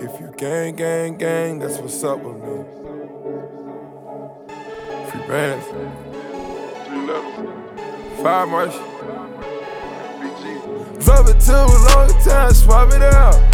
If you gang, gang, gang, that's what's up with me. Free bands. Five march. Velvet too a long time, swap it out.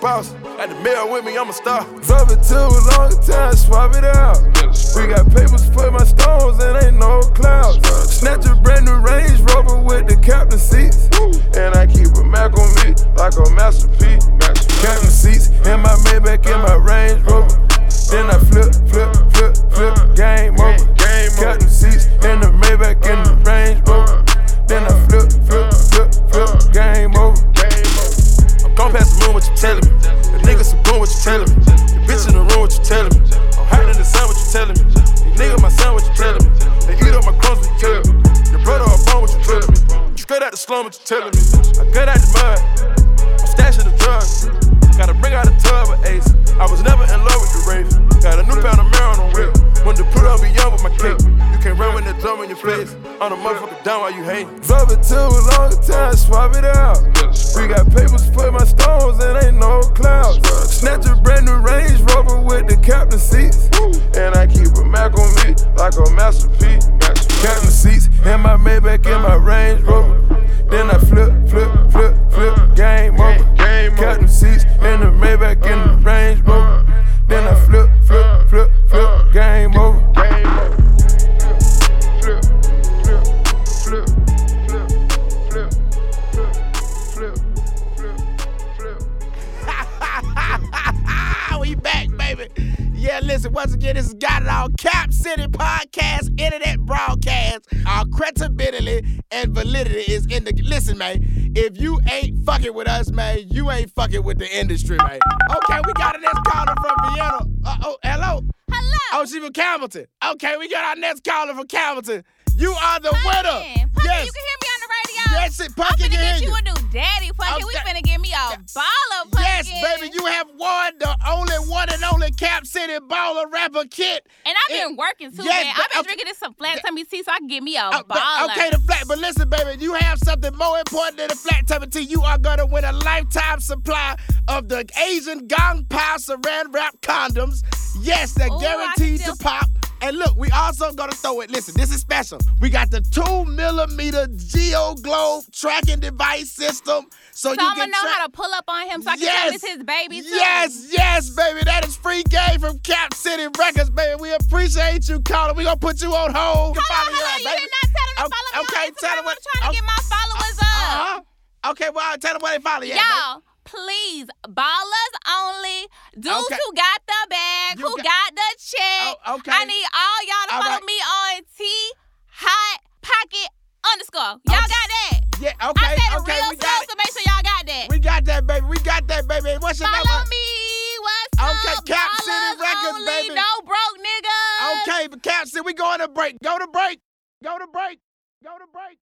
A. Got the mail with me, I'm a star. Velvet too long time, swap it out. We got papers for my stones and ain't no clouds. Snatch a brand new Range Rover with the captain seats. And I keep a Mac on me like a masterpiece. Captain seats and my Maybach in my Straight out the slum, what you telling me? I got out the mud, I'm stashing the drugs. Gotta bring out a tub of ace. I was never in love with the Wraith. Got a new pound of marijuana on whip. When to put up be young with my cake. You can't run with that drum in your face. On a motherfucker down while you hate. Velvet too long time, swap it out. We got papers Once again, this is Got It All Cap City Podcast, Internet Broadcast. Our credibility and validity is in the. Listen, man, if you ain't fucking with us, man, you ain't fucking with the industry, man. Okay, we got a next caller from Vienna. Uh, oh, hello. Hello. Oh, she from Campbellton. Okay, we got our next caller from Campbellton. You are the Punkin'. winner. Punkin', yes. you can hear me on the radio. Yes, it I'm finna can get you you. a new daddy, Punkin'. We finna get me a baller, Punkin'. Yes, one and only Cap City Baller Rapper Kit. And I've been It- working too, Yes, man. I've been okay. drinking this some flat tummy tea so I can get me a Uh, baller. okay, the flat, but listen, baby, you have something more important than the flat tummy tea. You are gonna win a lifetime supply of the Asian Gong Pao Saran Wrap condoms. Yes, they're Ooh, guaranteed to pop. And look, we also gonna throw it. Listen, this is special. We got the two millimeter Geo Globe tracking device system, so, so you I'm can gonna know track- how to pull up on him so I can Yes. tell it's his baby too. Yes, yes, baby. From Cap City Records, baby. We appreciate you calling. we going to put you on hold. Hold on, hold you on. You baby. did not tell him to Okay, follow me okay, on tell them what- I'm trying to get my followers up. Uh-huh. Okay, well, tell them where they follow you. Y'all, please, ballers only, dudes Okay. who got the bag, You who got- got, the check. Oh, okay. I need all y'all to All follow right. me on T Hot Pocket underscore. Y'all Okay. got that? Yeah, Okay. I okay, said okay, real we slow, got so make sure y'all got that. We got that, baby. We got that, baby. What's your follow number? Okay. Cap City Records, only, baby. No broke niggas. Okay, but Cap City, we going. Go to break. Go to break. Go to break. Go to break.